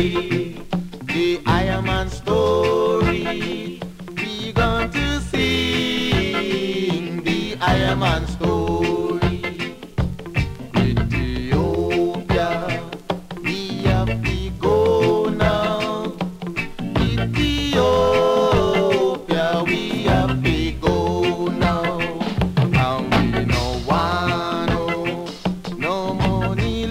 story, the Iron Man story. We going to sing the Iron Man story. Ethiopia, we have to go now. Ethiopia, we have to go now. And we no want no money,